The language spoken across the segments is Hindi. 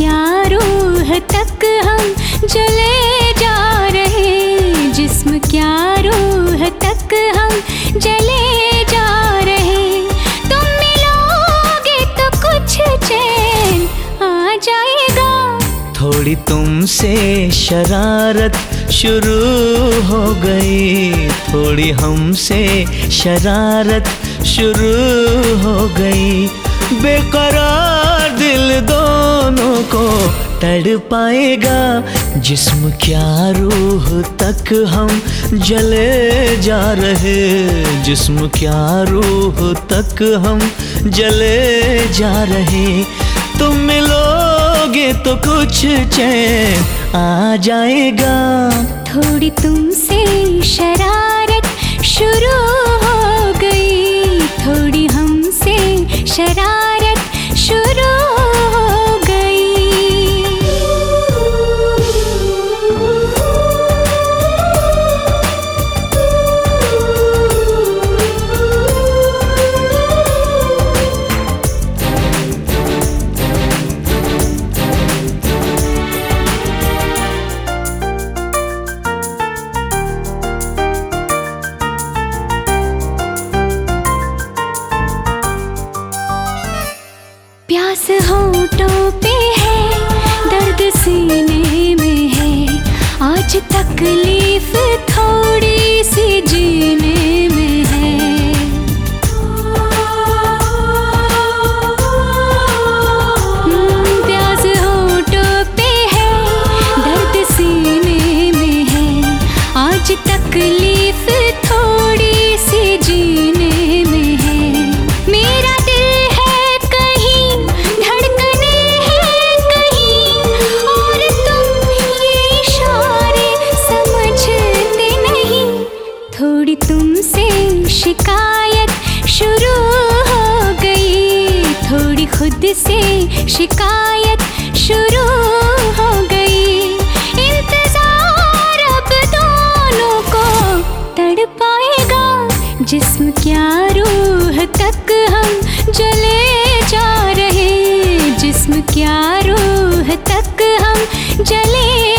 क्या रूह तक हम जले जा रहे? जिस्म क्या रूह तक हम जले जा रहे? तुम मिलोगे तो कुछ चैन आ जाएगा। थोड़ी तुमसे शरारत शुरू हो गई। थोड़ी हमसे शरारत शुरू हो गई। बेकरार दिल को तड़ पाएगा जिस्म क्या रूह तक हम जले जा रहे। जिस्म क्या रूह तक हम जले जा रहे। तुम मिलोगे तो कुछ चैन आ जाएगा। थोड़ी तुमसे शरारत शुरू हो गई। थोड़ी हमसे शरारत आज थोड़ी तुमसे शिकायत शुरू हो गई। थोड़ी खुद से शिकायत शुरू हो गई। इंतज़ार अब दोनों को तड़ पाएगा जिस्म क्या रूह तक हम जले जा रहे। जिस्म क्या रूह तक हम जले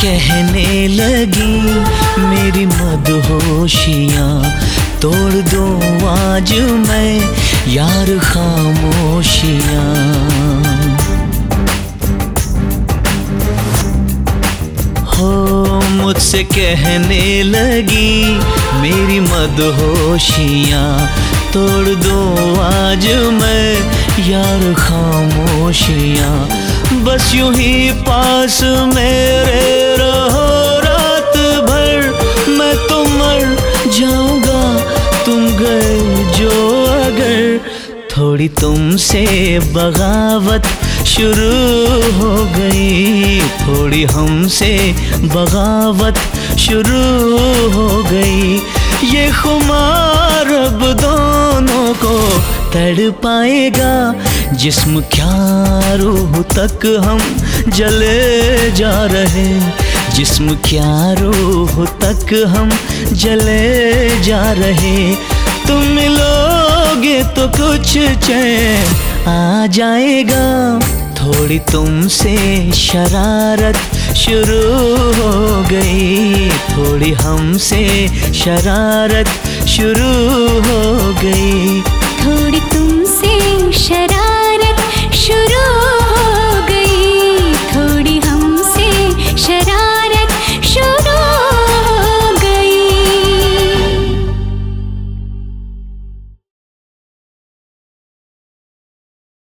कहने लगी, मेरी मदहोशियाँ तोड़ दो आज मैं, यार खामोशियाँ। हो, मुझसे कहने लगी, मेरी मदहोशियाँ तोड़ दो आज मैं, यार खामोशियाँ। बस यूँ ही पास मेरे रहो, रात भर मैं तो मर जाऊँगा। तुम गए जो अगर। थोड़ी तुमसे बगावत शुरू हो गई। थोड़ी हमसे बगावत शुरू हो गई। ये खुमार अब दोनों को तड़ पाएगा। जिस्म क्या रूह तक हम जले जा रहे जिस्म क्या रूह तक हम जले जा रहे तुम मिलोगे तो कुछ चैन आ जाएगा। थोड़ी तुमसे शरारत शुरू हो गई। थोड़ी हमसे शरारत शुरू हो गई। थोड़ी तुमसे शरारत